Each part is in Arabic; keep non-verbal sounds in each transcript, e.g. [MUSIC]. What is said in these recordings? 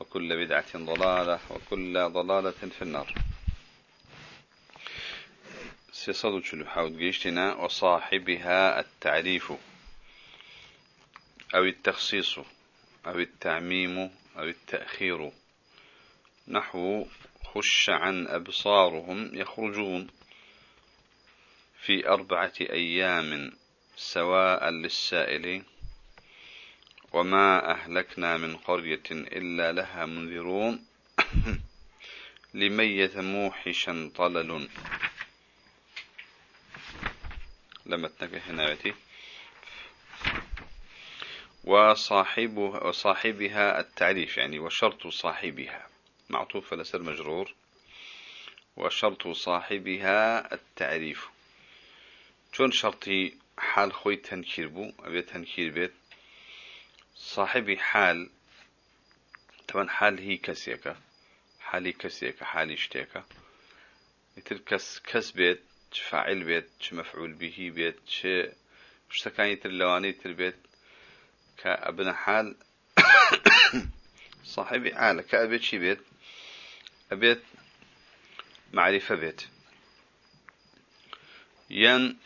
وكل بدعة ضلالة وكل ضلالة في النار. سيصد حاول جيشتنا وصاحبها التعريف أو التخصيص أو التعميم أو التأخير نحو خش عن أبصارهم يخرجون في أربعة أيام سواء للسائل وما أهلكنا من قرية إلا لها منذرون [COUGHS] لميت موحشا طلل. لما تنكه يأتي وصاحبها, وصاحبها التعريف يعني وشرط صاحبها. معطوف لسر مجرور. وشرط صاحبها التعريف. شون شرطي حال خوي تنكير بو أبي تنكير بيت صاحبي حال طبعا حال هي كسيكا حالي كسيكا حالي اشتيكا يتر كس كس بيت فاعل بيت به بيت ش اشتكان يتر لواني يتر بيت. كابن حال [COUGHS] صاحبي حال كأبيت شي بيت؟ أبيت معرفة بيت. ين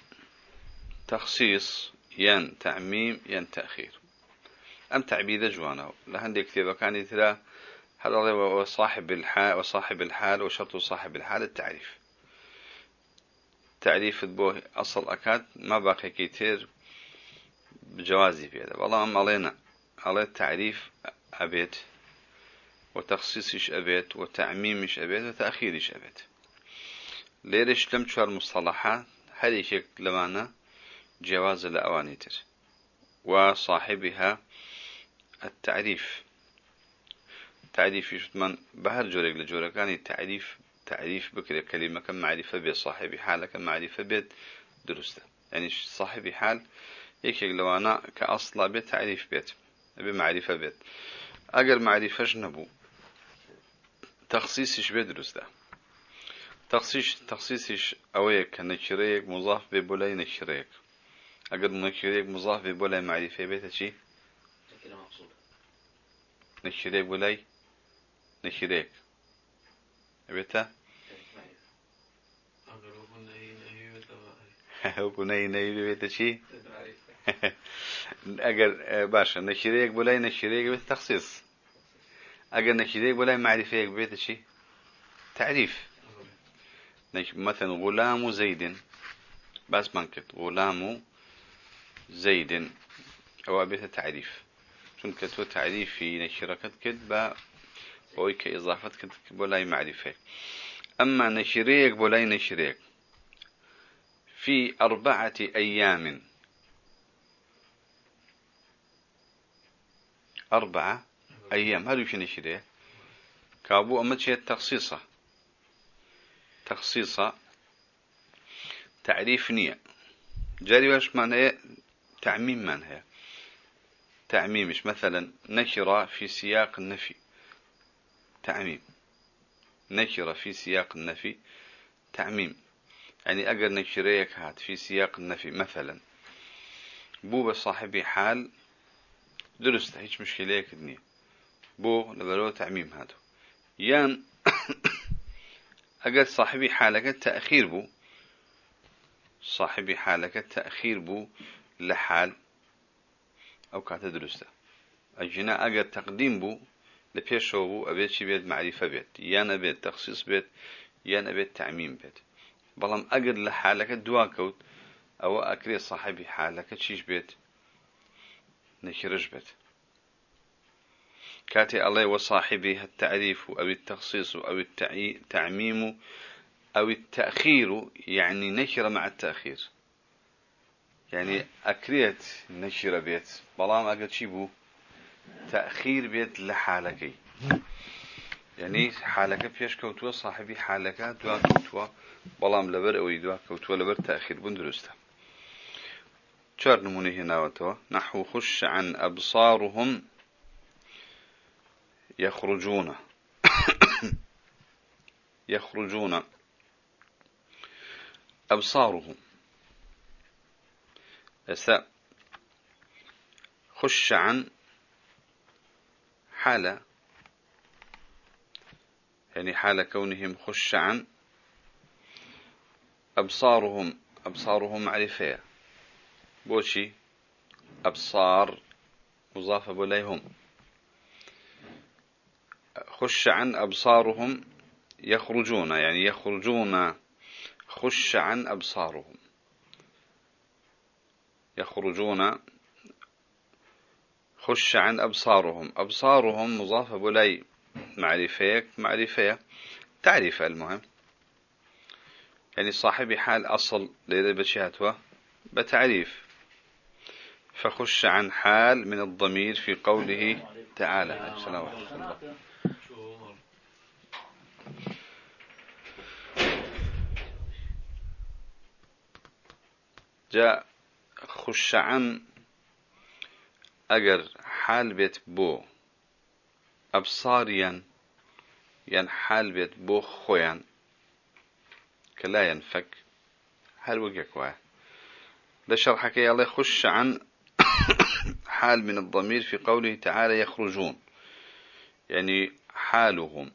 تخصيص ين تعميم ين تأخير. أم تعبيد جوانه. لهندي كتابة كان ترى هذا وصاحب الحال وصاحب الحال وشرط صاحب الحال التعريف. تعريف بوه أصل أكاد ما باقي كتير بجوازي هذا. والله أم علينا على التعريف أبيت وتخصيصش أبيت وتعميمش أبيت وتأخيرش أبيت. ليرش لم تشار مصطلحات هل شيء لمانا جواز الأوانيتر وصاحبها التعريف. تعريف من بهر جورك لجورة كان التعريف تعريف بكرة كلمة كم معرفة بيت صاحبي حالة كم معرفة بيت درسته. يعني صاحبي حال يك لو أنا كأصل بيت تعريف بيت بمعرفة بيت. أجر معرفة نبو تخصيصش بيت درسته. تخصيص تخصيصش أويك نكريك مضاف ببولاي نكريك أجر نكريك مضاف ببولاي معرفة بيت شيء نشريك ولاي نشريك أبيتا وكناي نهي بيت شي أجر باشا نشريك بولاي نشريك بيت تخصيص أجر نشريك بولاي معرفة بيت شي تعريف مثلا غلام زيد بس منكت غلام زيد أو بيت تعريف چونکە تۆ تعریفی نەشیرەکەت کرد بە بۆی کە ئضافت کرد بۆ لای معرفێک ئەمما نەشیرەیەک في أربعة أيام أربعة أيام هل يمكن نشريه كابو أمد شيء تخصيصة تخصيصة تعريف نية جاري واش معناه تعميم معناه تعميمش مثلا نكرة في سياق النفي. تعميم. نكرة في سياق النفي. تعميم. يعني أقر نكريك هات في سياق النفي مثلا. بو بصاحبي حال درست هيش مشكلة كدني بو لبلو تعميم هذا يان [COUGHS] أقر صاحبي حالك التأخير بو. صاحبي حالك التأخير بو لحال أو كانت درسته أجنا أجر تقديم بو لبيشو بو أبيت شي بيت معرفة بيت. يانا بيت تخصيص بيت يانا بيت تعميم بيت. بلام أجر لحالك دواكوت أو أكري صاحبي حالك تشيش بيت نكرج بيت. كاتي الله وصاحبه التعريف أو التخصيص أو التعميم أو التأخير يعني نكر مع التأخير. يعني أكريت نشر بيت بلام أقل شي بو تأخير بيت لحالكي. يعني حالك فيش كوتوا صاحبي حالك دوا كوتوا بلام لبر أو يدوا كوتوا لبر تأخير بندرسته شار نمونه هنا وتوا نحو خش عن أبصارهم يخرجون. [COUGHS] يخرجون. أبصارهم. أسا خش عن حالة يعني حال كونهم خش عن أبصارهم. أبصارهم معرفة. بوشي. أبصار مضافة بليهم. خش عن أبصارهم يخرجون. يعني يخرجون خش عن أبصارهم. يخرجون خش عن أبصارهم. أبصارهم مضافة بلي معرفة معرفة تعريف المهم. يعني صاحب حال أصل لذا بشهاتها بتعريف. فخش عن حال من الضمير في قوله تعالى. السلام عليكم. جاء خش عن أجر حال بيت بو أبصاريا ين حال بيت بو خويا كلا ينفك هل وجهك واه؟ ده شرحك يا الله خش عن [COUGHS] حال من الضمير في قوله تعالى يخرجون يعني حالهم.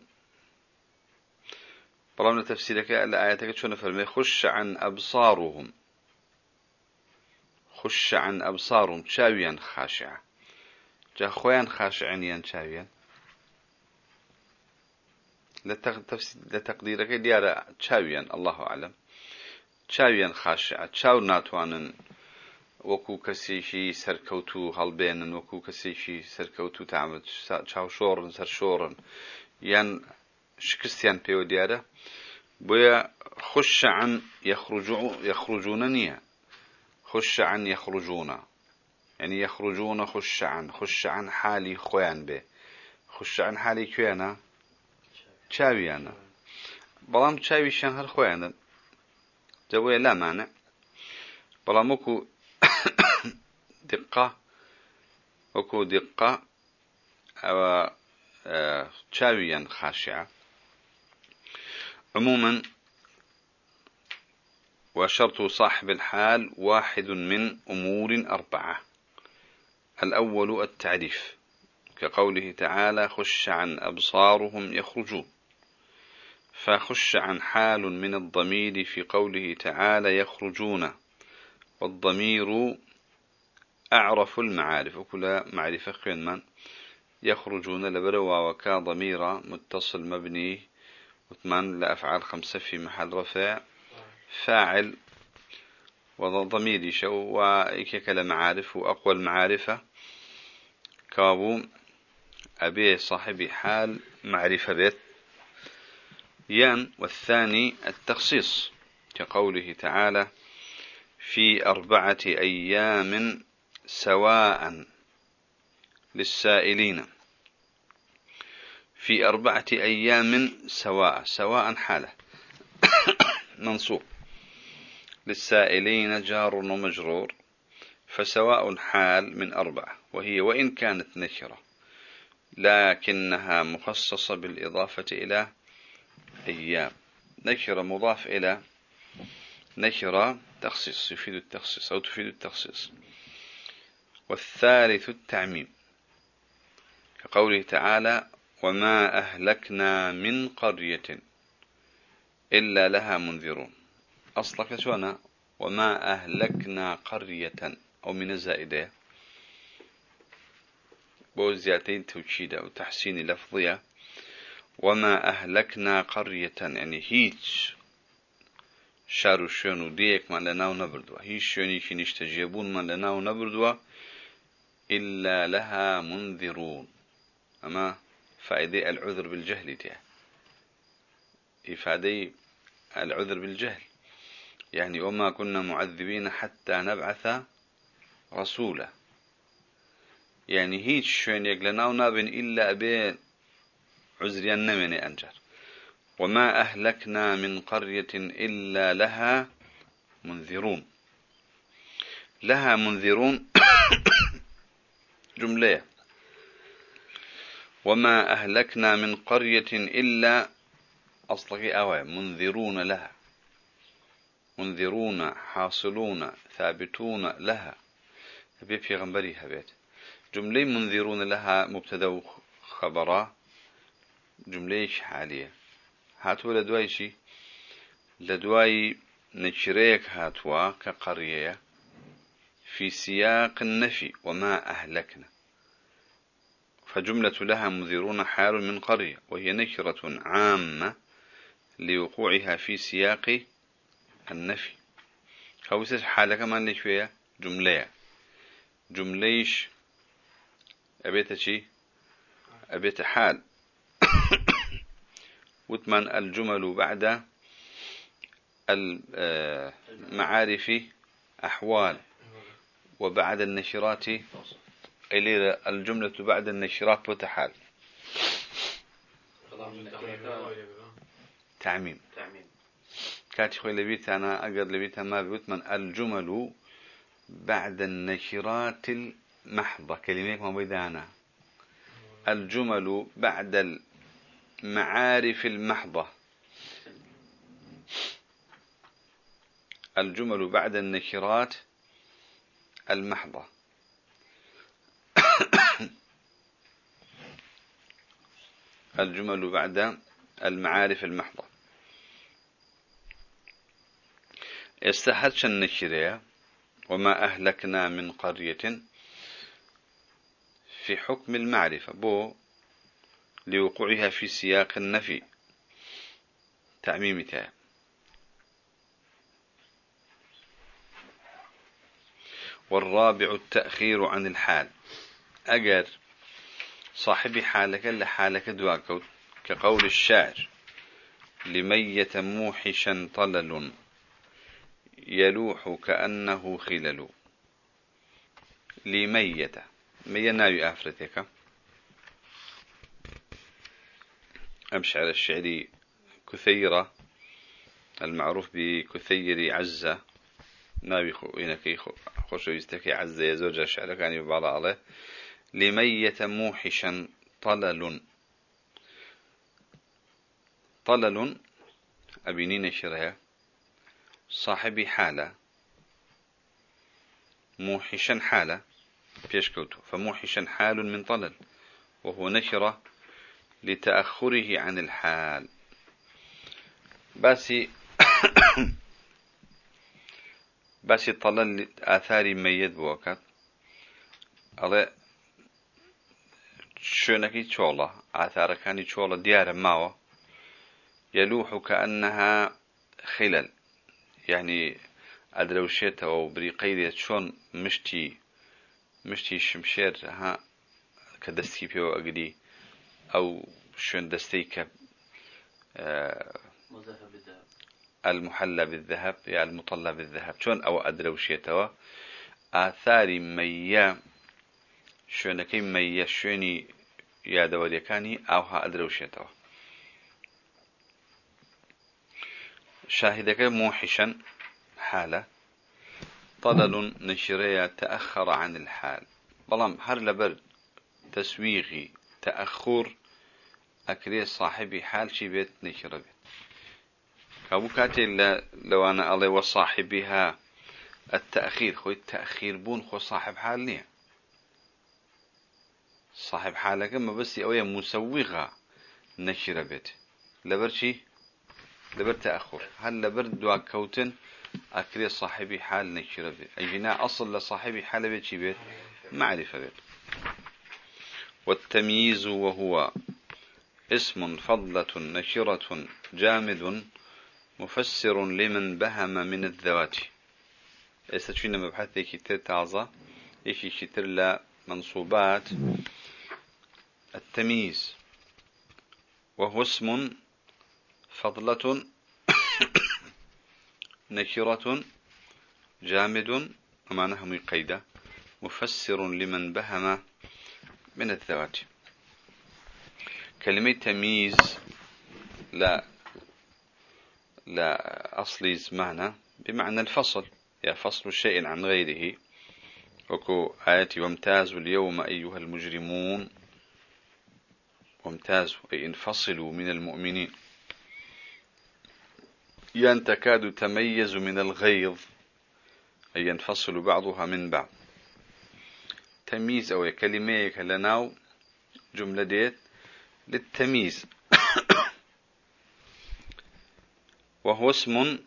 برامنا تفسيرك الآياتك شو نفرمي خش عن أبصارهم. خوش عن ئەبساڕم چاویان خاشع. جا خۆیان خاشعینیان چاویان لە تەقدیرەکەی دیارە چاویان الله عالم چاویان خاشع. چاو ناتوانن وەکو کەسێکی سەرکەوت و هەڵبێنن وەکو کەسێکی سەرکەوت و تامت چاوشۆڕن سەرشۆڕن یان شکستیان پێوە دیارە. بۆیە خوشعن یخرجونە نییە. خوش عن يخرجون. يعني يخرجون خش عن خش عن حالي خوان به. خش عن حالي كوانا چاویانە. بەڵام چاویشیان هەر خۆیانن. لا مانە بەڵام وەکو [COUGHS] دقة وكو دقة أو شاويا خاشعة عموما وشرط صاحب الحال واحد من أمور أربعة. الأول التعريف. كقوله تعالى خش عن أبصارهم يخرجون. فخش عن حال من الضمير في قوله تعالى يخرجون. والضمير أعرف المعارف. وكل معرفة خين من؟ يخرجون لبروا وكا ضمير متصل مبني وثمان لأفعال خمسة في محل رفع. فاعل وضمير يشو وإيكك معارف وأقوى المعارفة كابو أبي صاحب حال معرفة بيت. يان والثاني التخصيص كقوله تعالى في أربعة أيام سواء للسائلين. في أربعة أيام سواء سواء حالة. [COUGHS] منصوب. للسائلين جار ومجرور فسواء حال من أربعة وهي وإن كانت نكرة لكنها مخصصة بالإضافة إلى أيام. نكرة مضاف إلى نكرة تخصيص يفيد التخصيص أو تفيد التخصيص. والثالث التعميم كقوله تعالى وما أهلكنا من قرية إلا لها منذرون أصلك شوانا وما أهلكنا قرية أو من الزائدة بوزياتين توشيدة وتحسين لفظية. وما أهلكنا قرية يعني هيج شارو شونو ديك من لناو نبردوا. هيج شوني نشتجيبون من لناو نبردوا. إلا لها منذرون. أما فائدة العذر بالجهل تيه إفادة العذر بالجهل. يعني وما كنا معذبين حتى نبعث رسولا. يعني هيج شوين يقلنا ونابن إلا أبين عزريا نمني أنجر. وما أهلكنا من قرية إلا لها منذرون. لها منذرون [COUGHS] جملة. وما أهلكنا من قرية إلا أصلك أوى منذرون لها. منذرون حاصلون ثابتون لها. هبي في غنبري هبيت جملة منذرون لها مبتدا خبرا جملة حالية هاتوا لدواي شي لدواي نشريك هاتوا كقرية في سياق النفي وما أهلكنا. فجملة لها منذرون حال من قرية. وهي نكرة عامة لوقوعها في سياق النفي. خوسش حالة كمان فيها جملة. جمليش أبيت شي؟ أبيت حال. [COUGHS] وثمن الجمل بعد المعارف أحوال. وبعد النشرات إلى الجملة بعد النشرات وتحال. تعميم. كاتي خوي لبيت أنا أقر لبيت ما بيوت من الجمل بعد النشرات المحضة كلمة ما بيدانا الجمل بعد المعارف المحضة. الجمل بعد النشرات المحضة. [COUGHS] الجمل بعد المعارف المحضة. استحدش النشرية وما أهلكنا من قرية في حكم المعرفة بو لوقوعها في سياق النفي تعميمتها. والرابع التأخير عن الحال. أجر صاحب حالك لحالك دواكوت كقول الشاعر لمية موحشا طلل يلوح كأنه خلل. لمية مية ناوي أفرتك. أمشعر الشعري كثيرة. المعروف بكثير عزة ناوي إنك خوش يستكي عزة يزوج الشعر كان يبعض عليه لمية موحشا. طلل. طلل. أبينين شرها. صاحبي حالة. موحشا حالة. بيشكوتو فموحشا حال من طلل. وهو نشرة لتأخره عن الحال. باسي [COUGHS] باسي طلل آثاري ميت بوكات الله شونكي تشولا آثار كاني تشولا ديار ماوة. يلوح كأنها خلل. يعني أدروشيته وبريقيدة شون مشتي مشتي شمشير ها كدستي بيو أقدي أو شون دستيك آه المحلى بالذهب يعني المطلى بالذهب شون أو أدروشيته آثاري ميا شوێنەکەی مەیە شوێنی یادەوەریەکانی ئاوها ئەدرەوشێتەوە شاهدەکە موحشا حالة. طلل نشرية تأخر عن الحال. بلام هر لبر تسويغي تأخر أكري صاحبي حال شي بيت نشر بيت. كابو كاتي لو أنا الله وصاحبها التأخير خوي التأخير بون خو صاحب حال نية. صاحب حالك ما بس أويا مسوغة نشر بيت. لبر شي؟ لبر تأخر. هل لبر دوا كوتن؟ أكري صاحبي حال نشر بيت أجناء أصل لصاحبي حال بيت بيت. معرفة بيت. والتمييز وهو اسم فضلة نشرة جامد مفسر لمن بهم من الذوات. استشفينا مبحث؟ كتير تعظى إيش كتير لا منصوبات؟ التمييز. وهو اسم فضلة [COUGHS] نكرة جامد ومعناها مقيدة مفسر لمن بهم من الذوات. كلمة تمييز لا لا أصلي معنى بمعنى الفصل. يا فصل شيء عن غيره. وكو آياتي وامتازوا اليوم أيها المجرمون وامتازوا أي انفصلوا من المؤمنين. ين تكاد تميز من الغيظ أي ينفصل بعضها من بعض. تمييز أو كلمة لناو جملة ديت للتمييز. [COUGHS] وهو اسم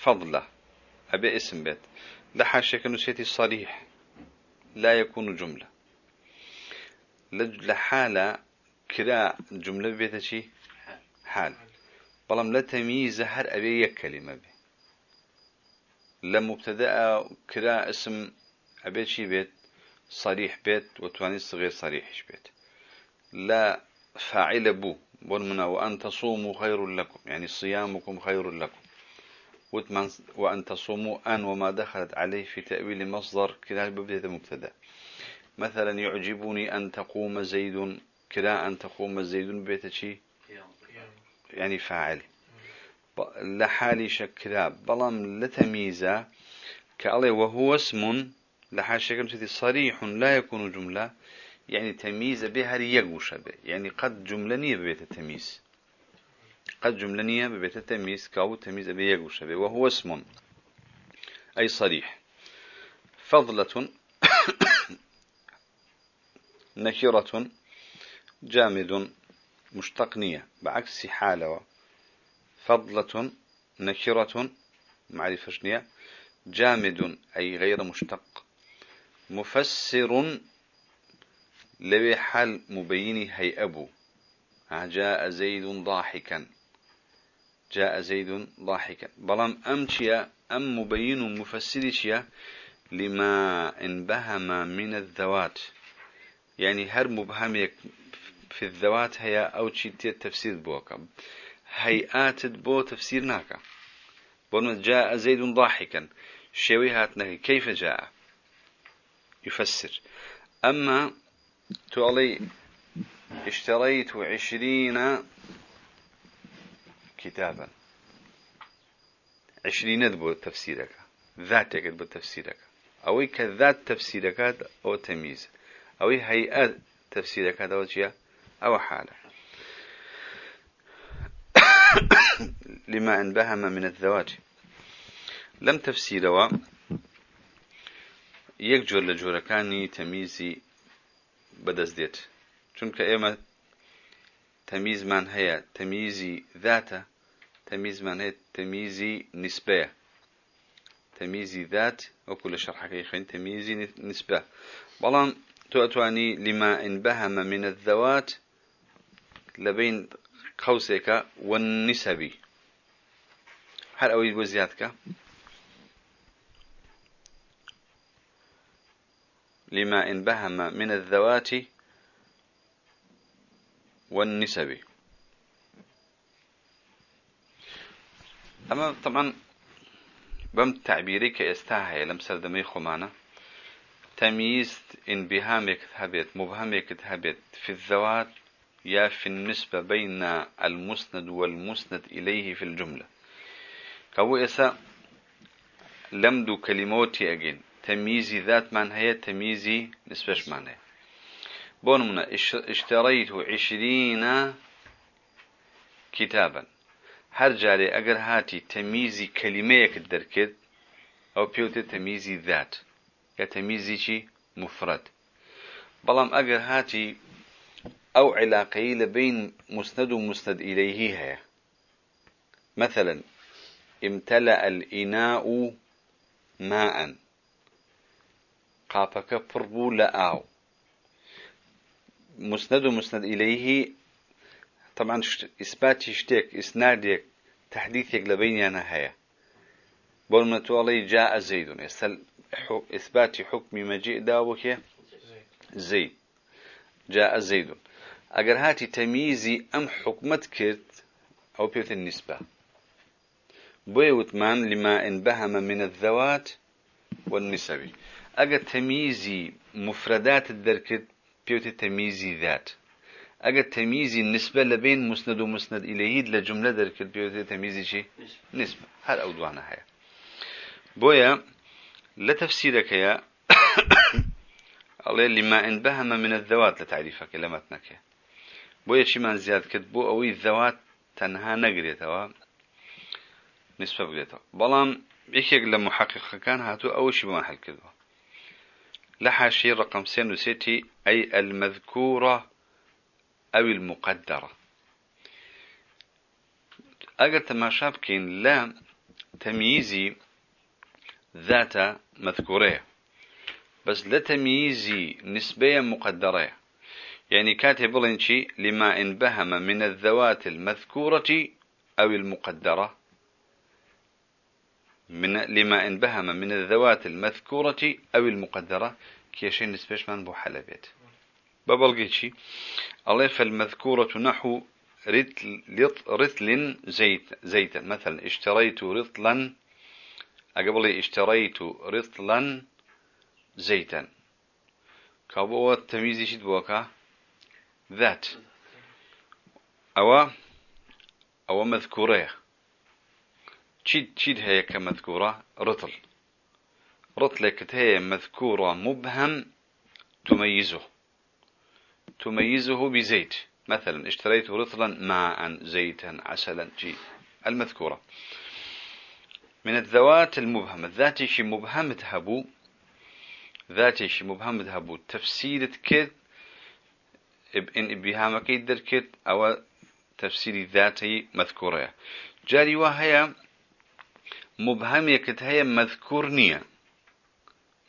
فضلة أبي اسم بيت. لحاشك نسيتي صريح لا يكون جملة. لحالة كلا جملة بيتشي؟ حال. بلام لا تمييز هر أبي يك كلمة به لمبتدأ كلا اسم أبي شي بيت صريح بيت وتواني صغير صريح بيت. لا فاعل بو بون وأن تصوموا خير لكم يعني صيامكم خير لكم. وأن تصوموا أن وما دخلت عليه في تأويل مصدر كلا ببدأ مبتدا مثلا يعجبني أن تقوم زيد كلا أن تقوم زيد بيت شي يعني فاعل. لحالي شكلا بلام لتمييزا كالله وهو اسم. لحال شكل صريح. لا يكون جملة. يعني تمييز بها يقوش به. يعني قد جملة ببيت التمييز. قد جملة ببيت التمييز. كأو تمييز به يقوش به. وهو اسم. أي صريح. فضلة. [COUGHS] نكرة. جامد. مشتقنية بعكس حالة فضلة نكرة معرفة شنية جامد أي غير مشتق. مفسر لبي حال مبيني هي أبو جاء زيد ضاحكا. جاء زيد ضاحكا. بلام أمشيا أم مبين مفسرشيا لما انبهم من الذوات. يعني هر مبهم في الذوات هي أو شيء تفسير بوكا هيئات بو تفسير ناكا. بون جاء زيد ضاحكا. شوي هاتنا كيف جاء؟ يفسر. أما تقولي اشتريت عشرين كتابا. عشرين دبو تفسيرك. ذاتك دبو تفسيرك. أو كذات تفسيرك أو تمييز. أو هيئات تفسيرك أو جيا أو حالة. [COUGHS] لما انبهم من الذوات لم تفسيروا يكجر لجوركاني تمييزي بەدەست دێت چونکە ئێمە تەمیزمان هەیە تەمیزی ذاتە تەمیزمان هەیە تەمیزی نسبەیە. تەمیزی ذات وەکو لە شەرحەکەی خوێن تەمیزی نسبە. بەڵام تۆ ئەتوانی لما انبهمە من الذوات لەبین قوسێکە والنسبی هەر ئەوەی بۆ زیادکە لما انبهم من الذوات والنسب. أما طبعا بم تعبيري كاستاهي لم سردمي خمانة تمييز انبهامك هبت مبهمك هبت في الذوات يا في النسبة بين المسند والمسند إليه في الجملة. كو إسا لمدو كلموتي أجين. تمييزي ذات من هي تمييزي نسبش من هي بونمنا إشتريت عشرين كتابا. هر جاري اگر هاتي تمييزي كلمة الدركت أو بيوتي تمييزي ذات. يا تمييزي شي مفرد. بلام اگر هاتي أو علاقه لبين مسند ومسند إليه هي. مثلا امتلأ الإناء ماء. قافك فربو لآو. مسند ومسند إليه طبعا إثبات يشتك إسنادك تحديثك لبيننا هيا بول تولي جاء زيد يستل إثبات حكم مجيء داوك زيد. جاء زيد أجر هاتي تمييزي أم حكمت كرت أو بيوت النسبة. بويوتمان لما انبهم من الذوات والنسب. أجر تمييزي مفردات الدركت بيوت تمييزي ذات. أجد تمييزي النسبة لبين مسند ومسند إليه لجملة ذلك البيوت تمييزي شيء نسبة. هل أودوانا هيا. بويا لا تفسيرك يا [COUGHS] الله لما انبهم من الذوات لتعريفك لمتنك بويا شي من زياد كتبو أو الذوات تنها نقريتها نسبة بقريتها بلان يكيك لمحقق كان هاتو أول شي بما حل كذبه لحاشي رقم سين وستي أي المذكورة أو المقدرة أجر تماشى بكين لا تمييزي ذات مذكورية بس لا تمييزي نسبية مقدرة يعني كاتب لنشي لما انبهم من الذوات المذكورة أو المقدرة. من لما انبهم من الذوات المذكورة أو المقدرة. كيشين نسبيش من بو حلبيت ببلغيتشي الله فالمذكورة نحو رتل, رتل زيت زيتا. مثلا اشتريت رطلا قبل اشتريت رطلا زيتا. كابو التمييز شد بوكا؟ ذات. أو أو مذكورة. تشيد تشيد هي كمذكورة؟ رطل. رطلك هي مذكورة مبهم تميزه. تميزه بزيت. مثلا اشتريت رطلا ماء زيتا عسلا جي المذكورة. من الذوات المبهمة ذات شي مبهم تهبو. ذات شي مبهم تهبو. تفسير كد إن إبهامك يدر كد أو تفسير ذاتي مذكورة. جاري وهي مبهم يكت هي مذكور نية.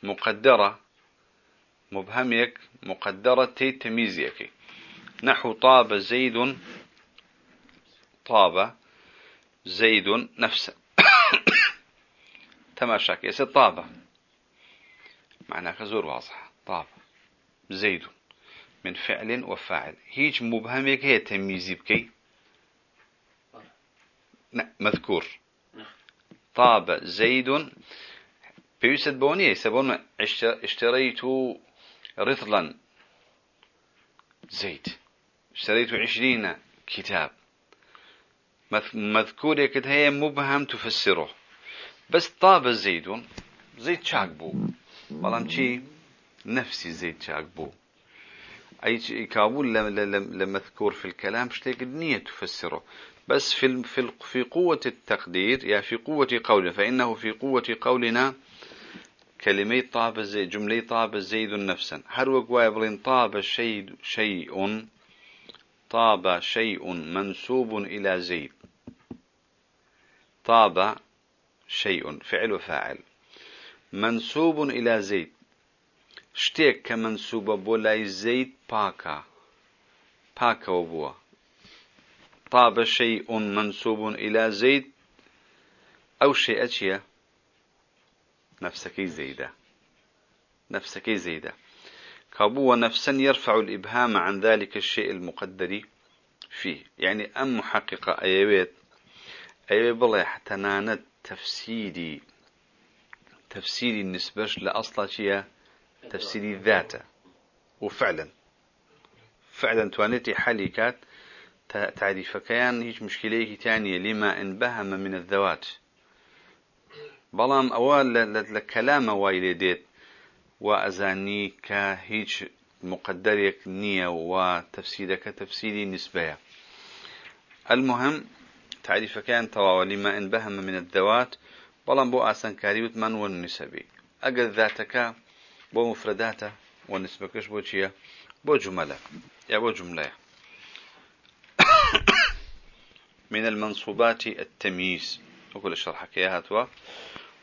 مقدرة. مبهم يك مقدرة تمييز يكي نحو طاب زيد طاب زيد نفسه. [COUGHS] تماشاك. يا طابة معناه كزور واضح طاب. زيد. من فعل وفاعل هيج مبهمك هي تمييزي بكي مذكور طاب زيد بيوسد بوني سبون اشتريت رطلا زيد اشتريت عشرين كتاب مذكور يكد هي مبهم تفسره بس طاب زيد شاك بو بلام شي نفسي زيد شاك بو أي كابول لمذكور في الكلام شتيك النية تفسره. بس في في قوة التقدير يا في قوة قولنا فإنه في قوة قولنا كلمة طاب الزيد جملة طاب الزيد نفسا. هر وقوا طاب شيء شيء طاب شيء منسوب إلى زيد؟ طاب شيء فعل وفاعل. منسوب إلى زيد. شتيك كمنسوب بولاي زيد باكا باكا وبوا طاب شيء منسوب إلى زيد أو شيء أشياء نفسك زيدة نفسك زيدة كابو نفسا يرفع الإبهام عن ذلك الشيء المقدر فيه. يعني أم محققة أيوات بالله حتى نانت تفسيري تفسيري النسبة لأصلا شيء تفسيري ذاته وفعلا. فعلا توانيتي حالي تعريف. كيان هيش مشكلة تانية لما انبهم من الذوات. بەڵام ئەوە لە کەلامە وای لێ دێت و ئەزانی کە هیچ مقدرێک نییە و تفسیرەکە تفسیری نسبەیە المهم تعريفەکەیان تەواوە لما انبهم من الذوات بەڵام بۆ ئاسانکاری وتمان وە نسبی ئەگەر ذاتەکە بۆ مفرداتە و نسبەکەش بۆ چییە؟ بۆ جملە. یا بۆ جملەیە. [COUGHS] من المنصوبات التمييز. وكل الشرح كيهاتوا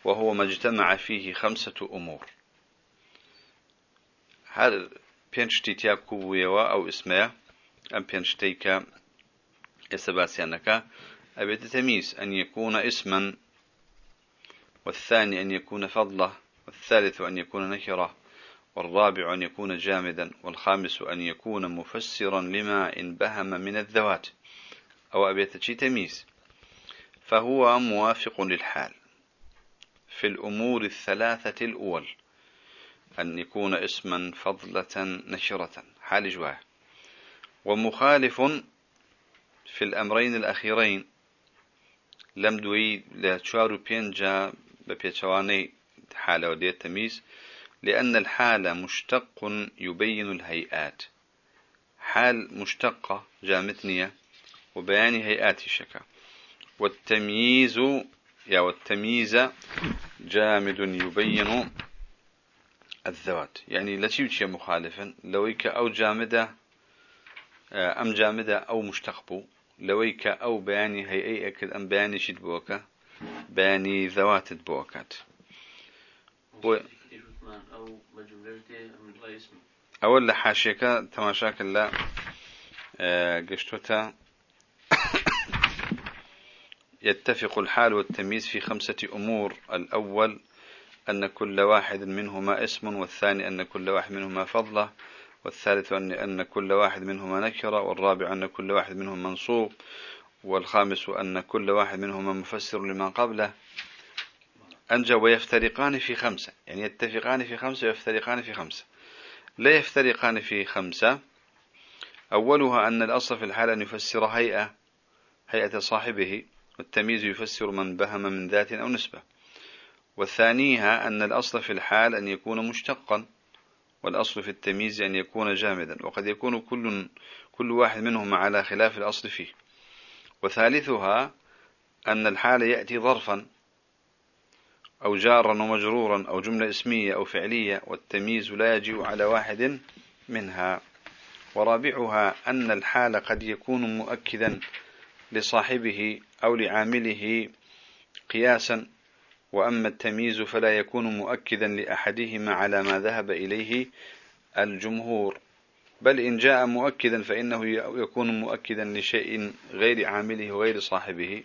وهو ما اجتمع فيه خمسة أمور. هل بينشتي تياكو أو اسمه أم بينشتيك يسباسيانك أبي تمييز أن يكون اسما والثاني أن يكون فضله. والثالث أن يكون نكرة والرابع أن يكون جامدا والخامس أن يكون مفسرا لما انبهم من الذوات. أو أبي تمييز. فهو موافق للحال. في الأمور الثلاثة الأول أن يكون اسما فضلة نشرة حال جواه. ومخالف في الأمرين الأخيرين لم دوي لتشارو بينجا ببيتشواني حالة ودي التمييز لأن الحال مشتق يبين الهيئات. حال مشتقة جامتنية وبيان هيئات الشكا والتمييز يا والتمييز جامد يبين الذوات. يعني لا شيء مخالفا. لويك أو جامدة آه، أم جامدة أو مشتقبو لويك أو بياني هيئي أكد أم بياني شد بوكا بياني ذوات بوكات. و... أول لحاشيك تماشاك لا آه، قشتوتا. [COUGHS] يتفق الحال والتمييز في خمسة أمور. الأول أن كل واحد منهما اسم والثاني أن كل واحد منهما فضلة والثالث أن كل واحد منهما نكرة والرابع أن كل واحد منهم منصوب والخامس أن كل واحد منهما مفسر لما قبله. أنجى ويفترقان في خمسة. يعني يتفقان في خمسة ويفترقان في خمسة. لا يفترقان في خمسة. أولها أن الأصل في الحال أن يفسر هيئة هيئة صاحبه والتمييز يفسر من بهم من ذات أو نسبة. والثانيها أن الأصل في الحال أن يكون مشتقا والأصل في التمييز أن يكون جامدا. وقد يكون كل كل واحد منهما على خلاف الأصل فيه. وثالثها أن الحال يأتي ظرفا أو جارا ومجرورا أو جملة اسمية أو فعلية والتمييز لا يجيء على واحد منها. ورابعها أن الحال قد يكون مؤكدا لصاحبه أو لعامله قياسا وأما التمييز فلا يكون مؤكدا لأحدهما على ما ذهب إليه الجمهور. بل إن جاء مؤكدا فإنه يكون مؤكدا لشيء غير عامله وغير صاحبه.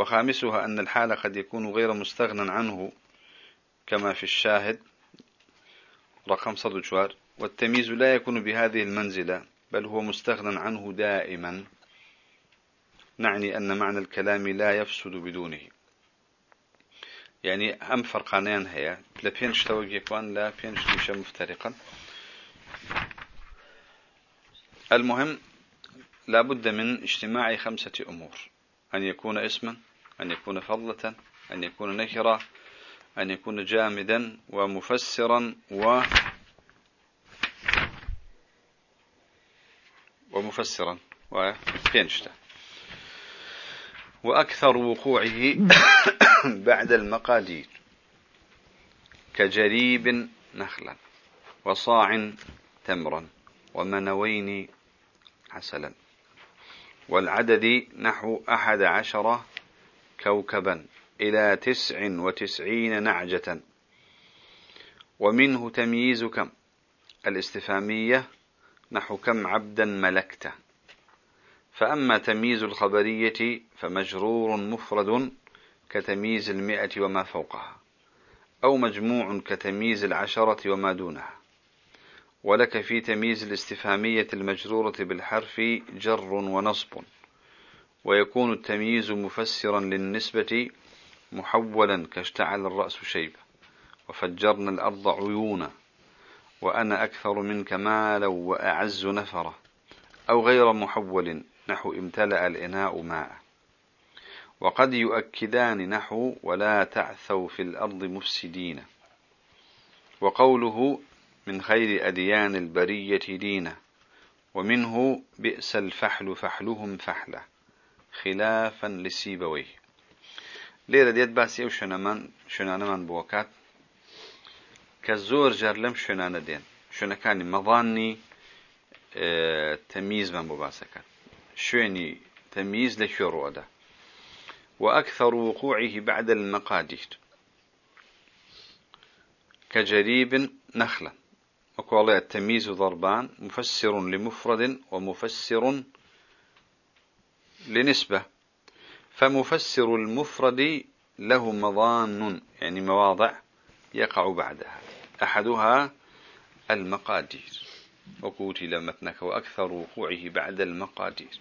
وخامسها أن الحال قد يكون غير مستغنى عنه كما في الشاهد. رقم صدجوار والتمييز لا يكون بهذه المنزلة بل هو مستغنى عنه دائما. نعني أن معنى الكلام لا يفسد بدونه. يعني أم فرقانيان هي لا بينش توقي يكون لا بينش مش مفترقا. المهم لابد من اجتماع خمسة أمور. أن يكون اسما أن يكون فضلة أن يكون نكرة أن يكون جامدا ومفسرا و ومفسرا. وبينشتا وأكثر وقوعه [COUGHS] بعد المقادير. كجريب نخلا وصاع تمرا ومنوين عسلا والعدد نحو أحد عشر كوكبا إلى تسع وتسعين نعجة. ومنه تمييز كم الاستفهامية نحو كم عبدا ملكته فأما تمييز الخبرية فمجرور مفرد كتمييز المئة وما فوقها أو مجموع كتمييز العشرة وما دونها. ولك في تمييز الاستفهامية المجرورة بالحرف جر ونصب. ويكون التمييز مفسرا للنسبة محولا كاشتعل الرأس شيبة. وفجرنا الأرض عيونا وأنا أكثر منك مالا وأعز نفرا. أو غير محول نحو امتلأ الإناء ماء. وقد يؤكدان نحو ولا تعثوا في الأرض مفسدين. وقوله من خير أديان البرية دينا ومنه بئس الفحل فحلهم فحلة خلافا لسيبويه. ليرة ديت باسي أو شنمان شنانمان بوكات؟ كزور جار لم شنان دين. شنكاني مظاني آه تمييز من بباسكات شويني تمييز لشورو ده وأكثر وقوعه بعد المقادير. كجريب نخلة وقال التمييز ضربان. مفسر لمفرد ومفسر لنسبة. فمفسر المفرد له مضان يعني مواضع يقع بعدها. أحدها المقادير وقوتي لمتنك وأكثر وقوعه بعد المقادير.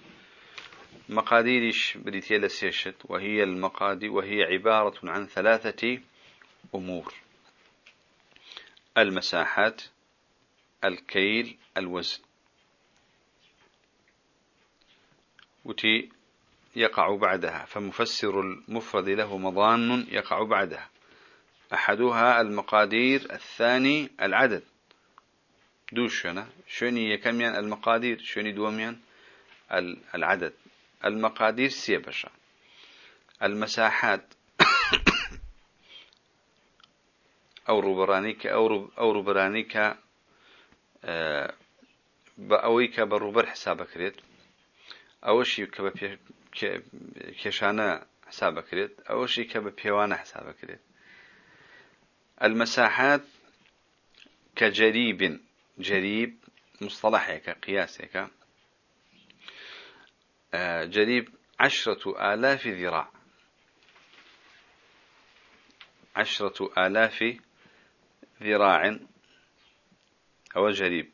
مقاديرش بديتي لسيشت. وهي المقادير وهي عبارة عن ثلاثة أمور. المساحات الكيل الوزن. وتي يقع بعدها فمفسر المفرد له مضان يقع بعدها. أحدها المقادير الثاني العدد. دوشنا. شوني يكميان المقادير؟ شوني دوميان العدد. المقادير سيبشا. المساحات. [COUGHS] أو روبرانيك أو روبرانيك آه، بأويك بروبر حسابك ريت. أوشي كبا كيشانا حسابك ريت أوشي كبا بيوانا حسابك ريت المساحات كجريب جريب مصطلح هيك هيك آه، جريب عشرة آلاف ذراع. عشرة آلاف ذراع. أو جريب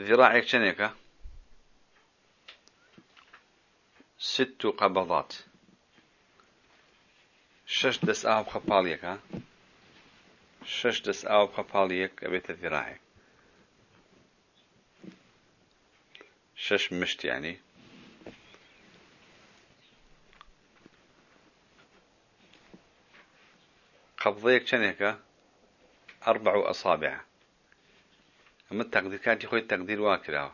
ذراعك شنيك ست قبضات. شش دس آب خباليك شش دس آب خباليك أبيت ذراعك شش مشت يعني. قبضيك شنيك أربع أصابع. ئەمە تەقدیرکاتی خۆی تەقدیر وا کراوە.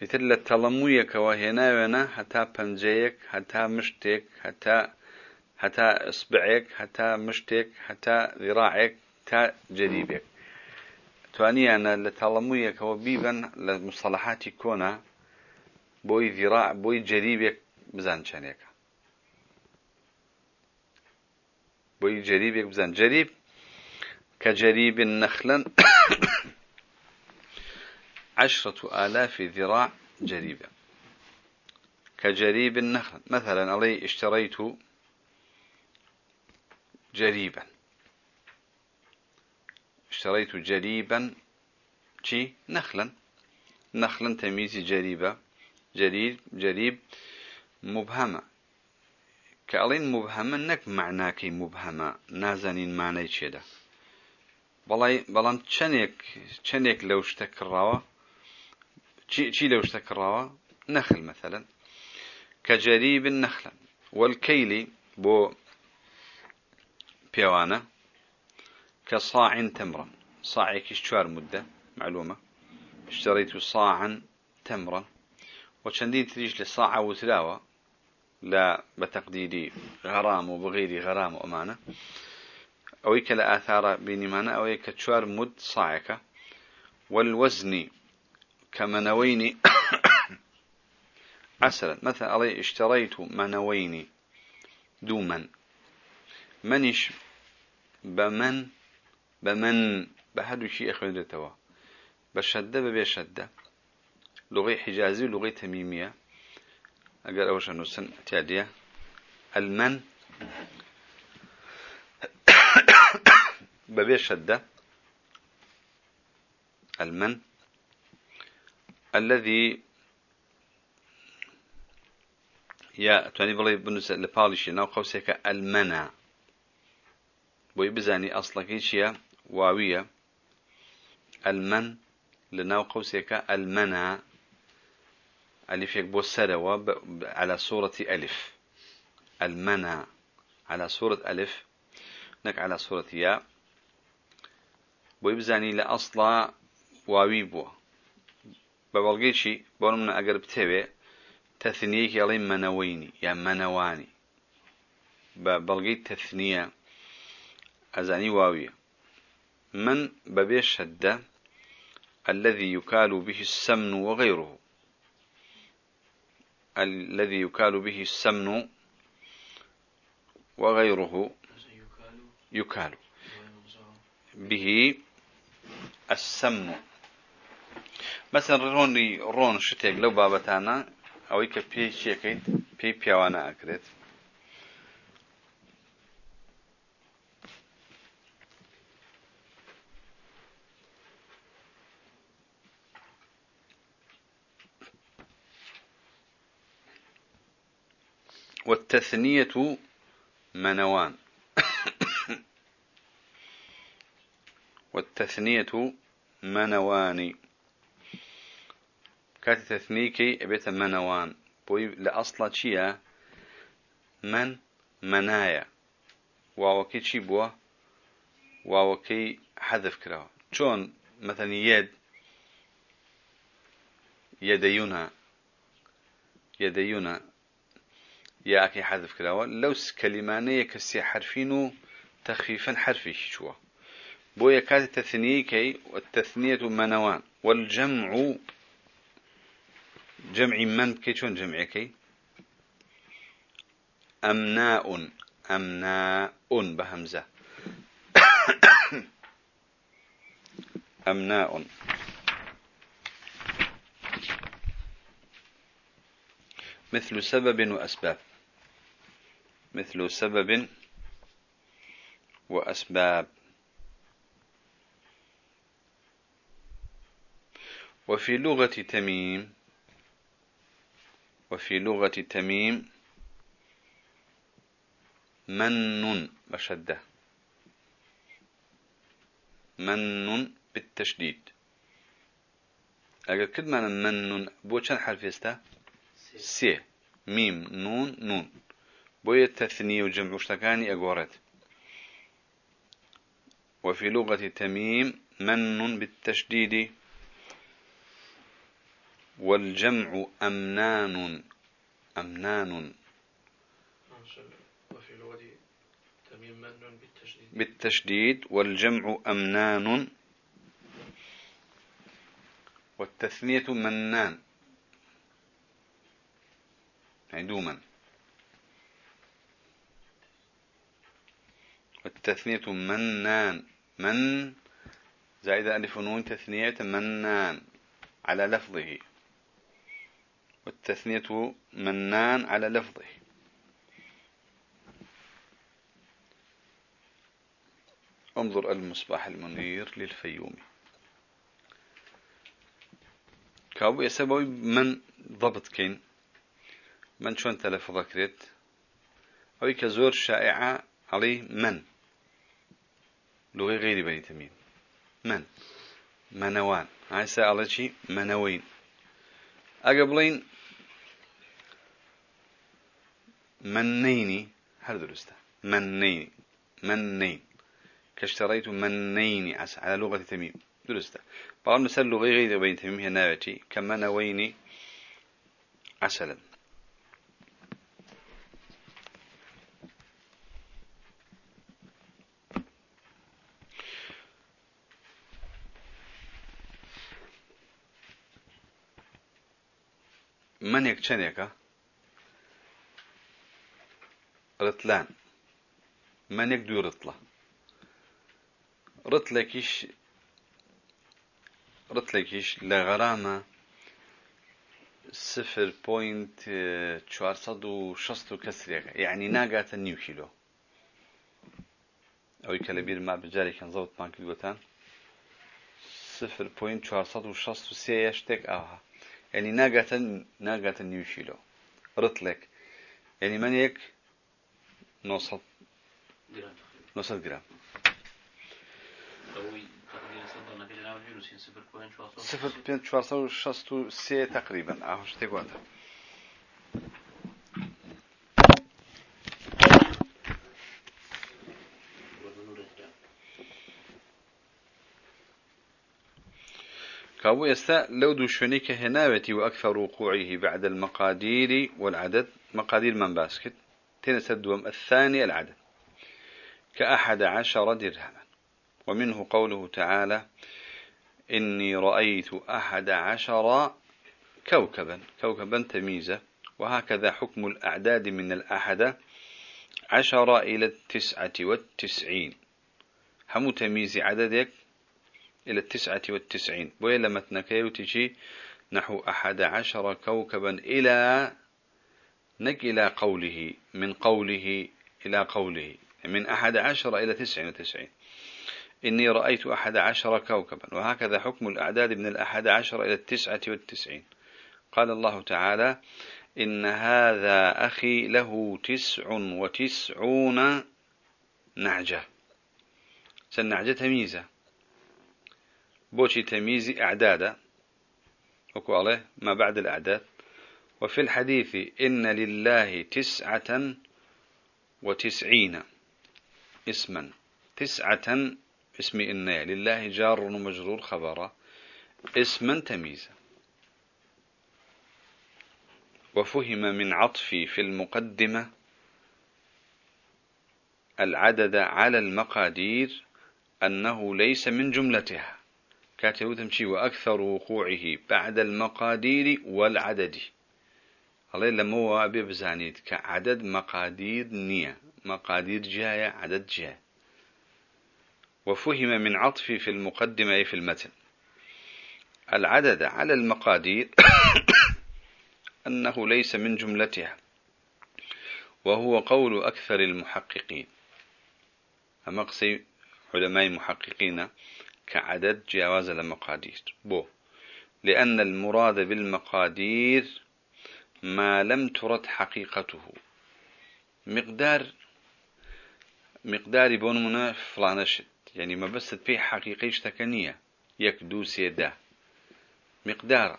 ئیتر لە تەڵەموویەکەوە هێناوێنە هەتا پەنجەیەک هەتا مشتێک هەتا هەتا سبعێک هەتا مشتێک هەتا ذراعێک تا جەریبێک. توانیانە لە تەڵەموویەکەوە بیبن لە مسەڵحاتی کۆنا. بوي ذراع بوي جريبك بزان شانيك بوي جريبك بزان جريب كجريب نخلا [COUGHS] عشرة آلاف ذراع جريبة كجريب النخل مثلا علي اشتريت جريبا اشتريت جريبا شي نخلا نخلا تمييز جريبة جريب جريب مبهمة. كألين مبهمة نك معناكي مبهمة نازنين معنى بەڵام چەندێک چەندێک لەو شتە کڕاوە؟ چی لەو شتە کڕاوە؟ نەخل مثلا كجريب النخل والكيل بو بيوانا كصاع تمرا صاع كشوار مدة معلومة اشتريت صاعا تمرا وشندين تريش للصاع وتلاوة لا بتقديري غرام وبغير غرام وأمانة. أو لا آثار بينمانا أو كتشوار مد صاعك. والوزن كمنوين [COUGHS] عسلا مثلا علي اشتريت منوين دوما. منش بمن بمن بهدو شيء أخذ توا بشدة ببيشدة. لغة حجازي ولغة تميمية. أقول أوش نسن تادية. المن [COUGHS] ببي شدة. المن الذي يا توني بلي بنس لباليش ناو قوسك المنع. بوي بزاني شيء واوية المن لناو قوسك المنع. ألف يكبو السلوى على صورة ألف. المنع على صورة ألف. نك على صورة ياء. ويبزاني لأصلا واوي بوا. ببلغيشي بونمنا أقرب تبي تثنيك يلي منويني يا منواني. ببلغيت تثنية. أزاني واوية من ببيش شدة الذي يكال به السمن وغيره. الذي يكال به السمن وغيره يكال به السمن. مثلا روني رون شتيك لو بابتانا أو يك بي شيكيت بي بيوانا أكريت. والتثنية منوان. والتثنية منوان. كات تثنيكي بيت منوان. بوي لأصلا من منايا. واوكي شي بوا؟ حذف كراوة شون مثلا يد. يدينا يدينا يا أكي حذف كراوة لو كلمانية كسي حرفين تخفيفا حرفي شوا بويا كات كي والتثنية منوان. والجمع جمع من كي شون جمع كي؟ أمناء. أمناء بهمزة. [COUGHS] أمناء. مثل سبب وأسباب. مثل سبب وأسباب. وفي لغة تميم وفي لغة تميم من بشدة. من بالتشديد. أقل كد معنى من بو چند حرف يستا؟ سي. ميم نون نون. بو التثنية وجمع وشتكاني أقورت وفي لغة تميم من بالتشديد والجمع أمنان أمنان. وفي لغة تميم من بالتشديد. والجمع أمنان. والتثنية منان. عدوما والتثنية منان. من زائد ألف نون تثنية منان على لفظه. والتثنية منان على لفظه. انظر المصباح المنير للفيومي كابو يسبوي من ضبط كين؟ من شون تلفظ كريت أو كزور شائعة عليه من؟ لغة غير بني تميم من؟ منوان. هاي سألة شي منوين. أقبلين منيني. هل درسته منيني. منين. كاشتريت منيني. على لغة تميم. درسته بعض مثل لغة غير بين تميم هي نابتي. كمنوين عسلا من يكشنيك رتلان من يقدو رتلة رتلكيش رتلكيش لغرامة صفر بوينت چوارصد و شست و كسرية يعني ناقات نيو كيلو أو كالبير ما بجاري كان زوت ما كيلوتان صفر بوينت چوارصد و شست و سي يشتك أوها يعني ناقات ناقات نيو كيلو رتلك يعني من يك؟ نوصل. جرام. نوصل جرام. صفر بين شوارصة وشستو سي تقريبا. أهو شتي قواتا كابو يستا لو دو شونيك هناوتي وأكثر وقوعه بعد المقادير والعدد مقادير من باسكت تنسدوم الثاني العدد. كأحد عشر درهما. ومنه قوله تعالى إني رأيت أحد عشر كوكبا. كوكبا تميزة. وهكذا حكم الأعداد من الأحد عشر إلى التسعة والتسعين. هم تمييز عددك؟ إلى التسعة والتسعين. وإلى متنكي وتجي نحو أحد عشر كوكبا إلى نك إلى قوله من قوله إلى قوله من أحد عشر إلى تسع وتسعين. إني رأيت أحد عشر كوكبا وهكذا حكم الأعداد من الأحد عشر إلى التسعة والتسعين. قال الله تعالى إن هذا أخي له تسع وتسعون نعجة. سنعجة تمييزة بوشي تمييز أعداد وكو عليه ما بعد الأعداد. وفي الحديث إن لله تسعة وتسعين اسما. تسعة اسم إن لله جار ومجرور خبرا اسما تمييزا. وفهم من عطفي في المقدمة العدد على المقادير أنه ليس من جملتها. كاتبو تمشي وأكثر وقوعه بعد المقادير والعدد. الله لما هو أبي بزانيت كعدد مقادير نية. مقادير جاية عدد جاي وفهم من عطفي في المقدمة في المتن. العدد على المقادير [COUGHS] أنه ليس من جملتها وهو قول أكثر المحققين. أمقصي علماء المحققين كعدد جواز المقادير. بو. لأن المراد بالمقادير ما لم ترد حقيقته. مقدار مقدار بونمنا فلانشت يعني ما بس في حقيقي اشتكنية يكدو سيدا مقدار.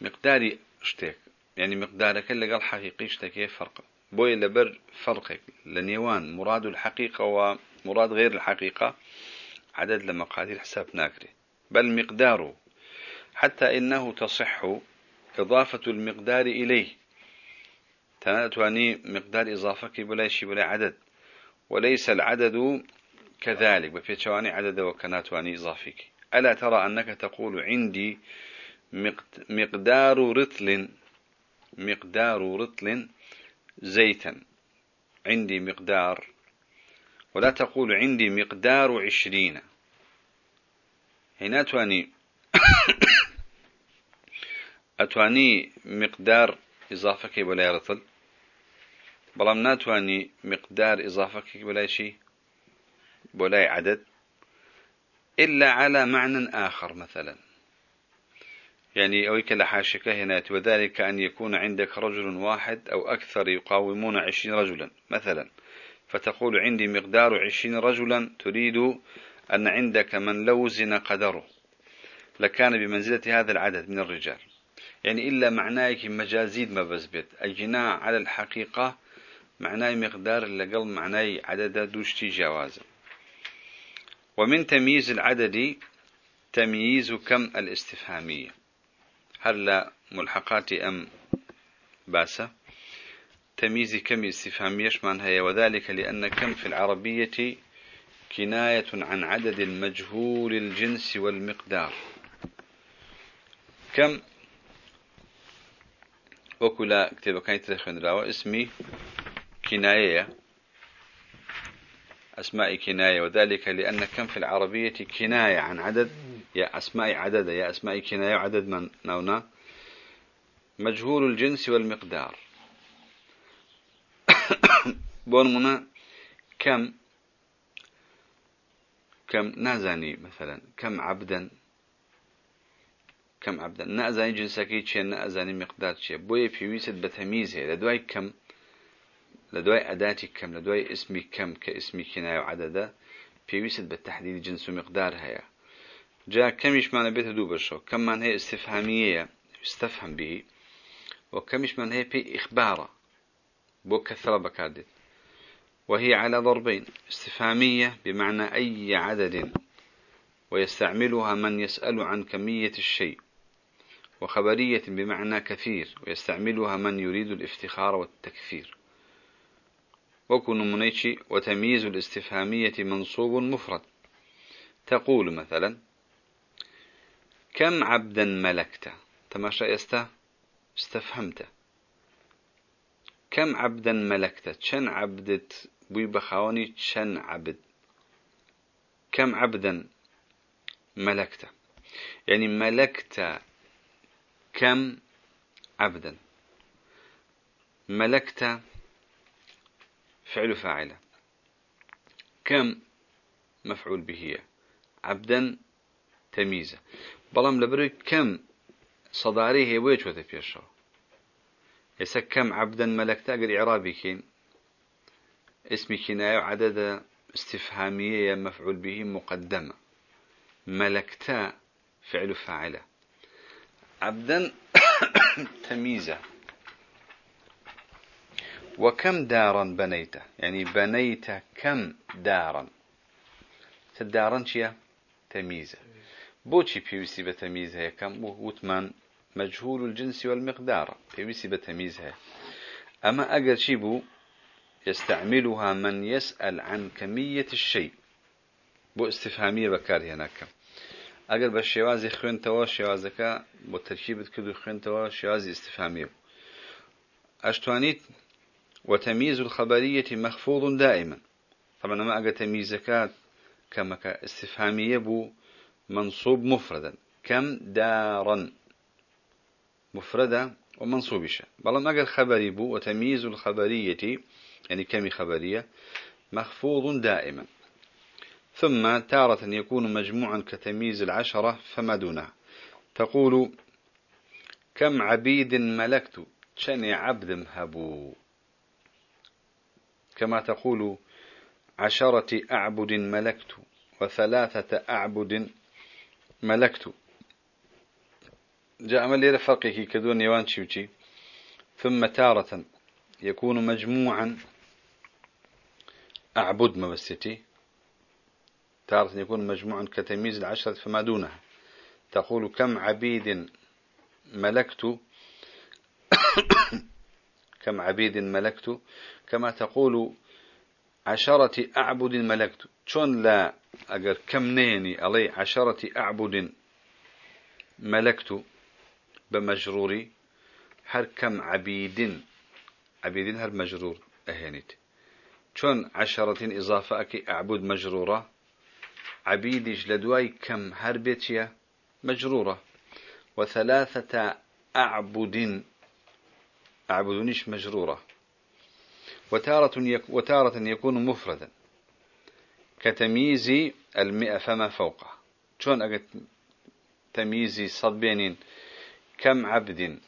مقداري اشتك. يعني مقدارك اللي قال حقيقي اشتكي فرق. بوي لبر فرقك. لنيوان مراد الحقيقة ومراد غير الحقيقة. عدد لمقادير حساب ناكري بل مقداره حتى إنه تصح إضافة المقدار إليه. تواني مقدار إضافك بلا شيء بلا عدد وليس العدد كذلك بفي تواني عدد وكناتواني إضافك. ألا ترى أنك تقول عندي مقدار رطل مقدار رطل زيتا. عندي مقدار ولا تقول عندي مقدار عشرين. هنا أتواني [COUGHS] أتواني مقدار إضافة كي بلا رطل بلام ناتواني مقدار إضافة كي بلا شيء بلا عدد. إلا على معنى آخر مثلا. يعني أويك لحاشك هنا وذلك أن يكون عندك رجل واحد أو أكثر يقاومون عشرين رجلا مثلا. فتقول عندي مقدار عشرين رجلا تريد أن عندك من لو زن قدره. لكان بمنزلة هذا العدد من الرجال. يعني إلا معناك مجازيد ما بزبت الجناء على الحقيقة معناه مقدار اللي قل معناه عدد دوشتي جوازا. ومن تمييز العدد تمييز كم الاستفهامية. هل ملحقات أم باسة؟ تمييز كم استفهاميش معناها وذلك لأن كم في العربية كناية عن عدد المجهول الجنس والمقدار. كم؟ وكلا كتابة كانت ترخين راوة اسمي كناية. أسماء كناية. وذلك لأن كم في العربية كناية عن عدد. يا أسماء عدد. يا أسماء كناية عدد من نونا. مجهول الجنس والمقدار. بونمنا كم كم نازاني مثلا كم عبدا كم عبدا نازاني جنسكي شيء نازاني مقدار شيء بوي في ويسد بتمييز هي لدواي كم لدواي أداتي كم لدواي اسمي كم كاسمي كناية وعددا في ويسد بالتحديد جنس ومقدار هي جاء كمش معنى بيت دو برشو كم معنى هي استفهامية يستفهم به وكمش معنى هي في إخباره بو كثرة بكادت وهي على ضربين استفهامية بمعنى أي عدد ويستعملها من يسأل عن كمية الشيء وخبرية بمعنى كثير ويستعملها من يريد الافتخار والتكثير وكن منيشي وتمييز الاستفهامية منصوب مفرد. تقول مثلا كم عبدا ملكت؟ تماشى يستا استفهمت. كم عبدا ملكت؟ شن عبدت؟ بوي بخاوني شن عبد. كم عبدا ملكت يعني ملكت كم عبدا ملكت فعل فاعلة كم مفعول به عبدا تمييزه بلام لبري كم صداري هي ويش وتفيشو إذا كم عبدا ملكتا قد إعرابي كين اسمي كناية عدد استفهامية مفعول به مقدمة ملكتا فعل فاعلة عبدا [COUGHS] تمييزة. وكم دارا بنيت يعني بنيت كم دارا؟ تدارا شيا؟ تمييزة. بوشي بيوسي بتمييزها كم وثمان مجهول الجنس والمقدار. بيوسي بتمييزها أما أجر شيبو يستعملها من يسأل عن كمية الشيء. بو استفهامية بكار هناك أجر بالشوازي خوين توا شوازك بو تركيبة كدو خوين توا شوازي استفهامية أشتوانيت وتمييز الخبرية مخفوض دائما طبعا ما أجر تمييزك كما استفهامية بو منصوب مفردا كم دارا مفردة ومنصوبشة بل ما أجر خبري بو وتمييز الخبرية يعني كم خبرية؟ مخفوض دائما. ثم تارة يكون مجموعا كتمييز العشرة فما دونها تقول كم عبيد ملكت؟ شني عبد مهبو كما تقول عشرة أعبد ملكت وثلاثة أعبد ملكت. جاء ملي فرقه كدون يوان شيوتي ثم تارة يكون مجموعا أعبد مبستي تارة يكون مجموعا كتمييز العشرة فما دونها. تقول كم عبيد ملكت؟ [COUGHS] كم عبيد ملكت؟ كما تقول عشرة أعبد ملكت. شون لا أجر كم نيني علي عشرة أعبد ملكت بمجروري هر كم عبيد عبيد هر مجرور أهنت شون عشرة إضافة أكي أعبد مجرورة عبيدش لدواي كم هر بيتيا مجرورة وثلاثة أعبد أعبدنيش مجرورة وتارة, يك وتارة يكون مفردا كتمييز المئة فما فوقه. شون أقد تمييز صدبين كم عبد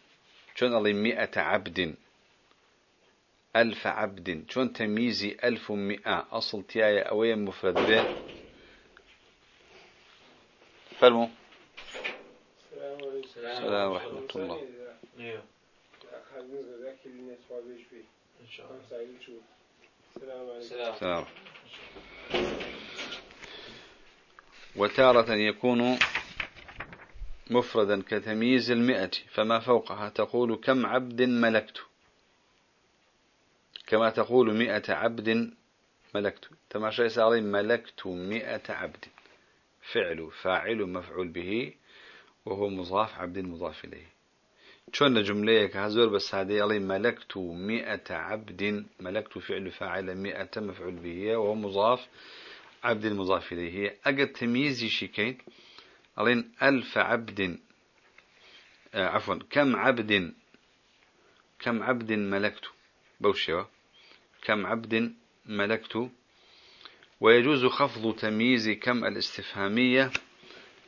شون الله مئة عبد ألف عبد. شون تمييزي ألف ومئة؟ أصل تيايا أويا مفرد به. فرمو السلام ورحمة الله. سلام. وتارة يكون مفردا كتمييز المئة فما فوقها تقول كم عبد ملكت؟ كما تقول مئة عبد ملكت. تماشى ساري ملكت مئة عبد. فعل فاعل مفعول به وهو مضاف عبد مضاف إليه. شون جملة كهزور بس هذه؟ يلي ملكت مئة عبد ملكت فعل فاعل مئة مفعول به وهو مضاف عبد المضاف إليه. أجد تمييز شيكين ألين ألف عبد آه عفوا كم عبد كم عبد ملكت؟ بوشوا كم عبد ملكت ويجوز خفض تمييز كم الاستفهامية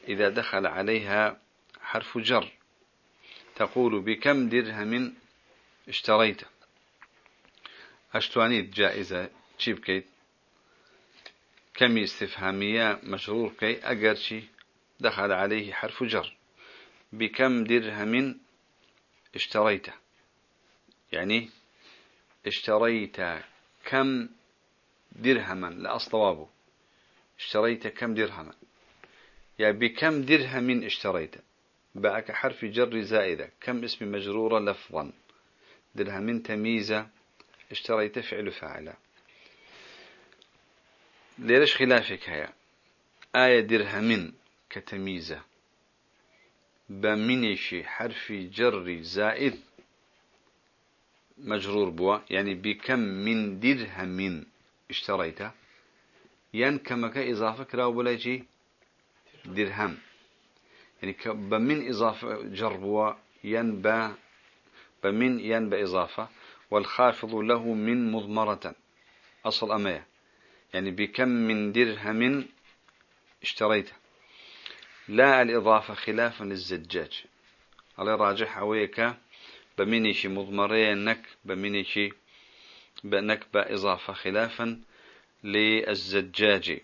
إذا دخل عليها حرف جر. تقول بكم درهم اشتريت. أشتوانيت جائزة تشيب كيت كم استفهامية مشرور كي. أجرشي دخل عليه حرف جر. بكم درهم اشتريت. يعني اشتريت كم درهما لأصطوابه اشتريت كم درهما. يعني بكم درهم اشتريت؟ بأك حرف جر زائدة. كم اسم مجرورة لفظا؟ درهم تمييزة اشتريت فعل فاعلة. ليش خلافك هيا؟ آية درهم كتمييزة. بمنشي حرف جر زائد. مجرور بوا يعني بكم من درهم اشتريته. ين كمك إضافة كراو بلاجي درهم. يعني بمن إضافة جربوا ينبى بمن ينبى إضافة. والخافض له من مضمرة أصل أمية يعني بكم من درهم اشتريته. لا الإضافة خلافا للزجاج. على راجح أويك بمينيشي مضمرية نك بمينيشي بنك بإضافة خلافا للزجاجي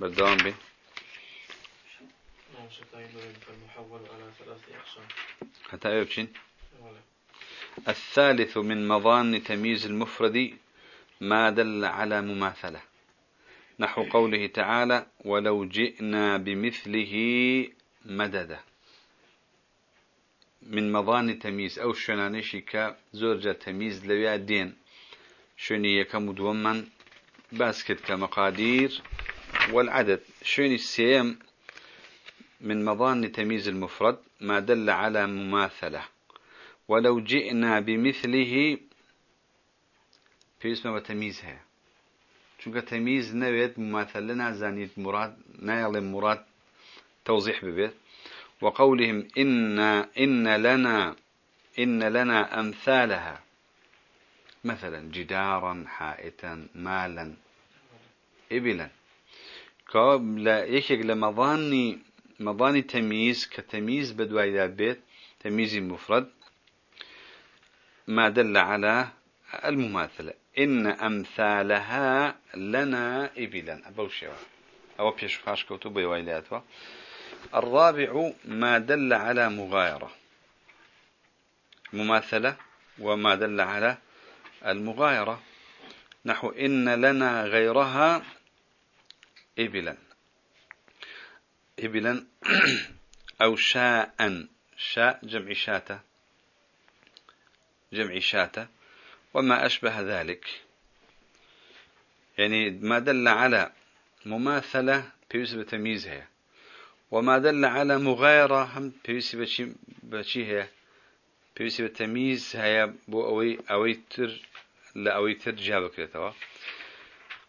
بالدوام به حتى يبشن الثالث من مظان تمييز المفرد ما دل على مماثلة. نحو قوله تعالى ولو جئنا بمثله مددا. من مظان تمييز أو شنانيشي كزورجة تمييز لويا دين شنية كمدوما باسكت كمقادير والعدد. شني السيم من مظان تمييز المفرد ما دل على مماثلة. ولو جئنا بمثله في اسمه تمييزها چونکە تەمیز نەوێت مماثل لە نازانیت مراد نایڵێ مراد توضيح ببيت وقولهم إن إن لنا إن لنا أمثالها. مثلا جدارا حائتا مالا إبلا. لا يشك لمظاني مظاني تمييز كتمييز بدواي بيت تمييز مفرد ما دل على المماثلة. إن أمثالها لنا إبلا. أبو شوا أو بيش خاش كتب ويلاتوا الرابع ما دل على مغايرة. مماثلة وما دل على المغايرة. نحو إن لنا غيرها إبلا. إبلا. [CLEARS THROAT] أو شاء. شاء جمع شاته جمع شاته وما أشبه ذلك. يعني ما دل على مماثلة بيوسف تمييزها وما دل على مغايرة هم بيوسف بشي بشي هي. بيوسف تمييز بو أوي أوي تر لا أوي تر جابك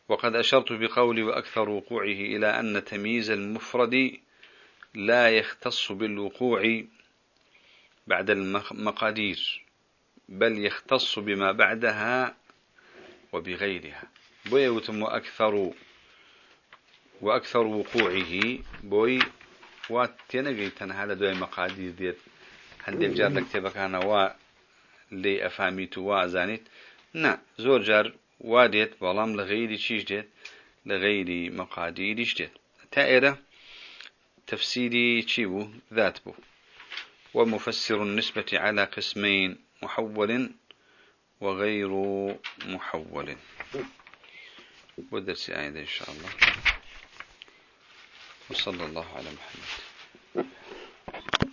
وقد أشرت بقولي وأكثر وقوعه إلى أن تمييز المفرد لا يختص بالوقوع بعد المقادير. بل يختص بما بعدها وبغيرها. بوي وتم أكثر وأكثر وقوعه. بوي واتينقيتنا هذا دوي مقادير ديت. هندي بجار لكتبك أنا وا لي أفهميت وازانيت نا زور جار واديت بلام لغيري تشيش ديت لغيري مقادير ديت. تائرة تفسيري تشيبو ذات بو. ومفسر النسبة على قسمين. محول وغير محول. ودرس آية إن شاء الله. وصلى الله على محمد.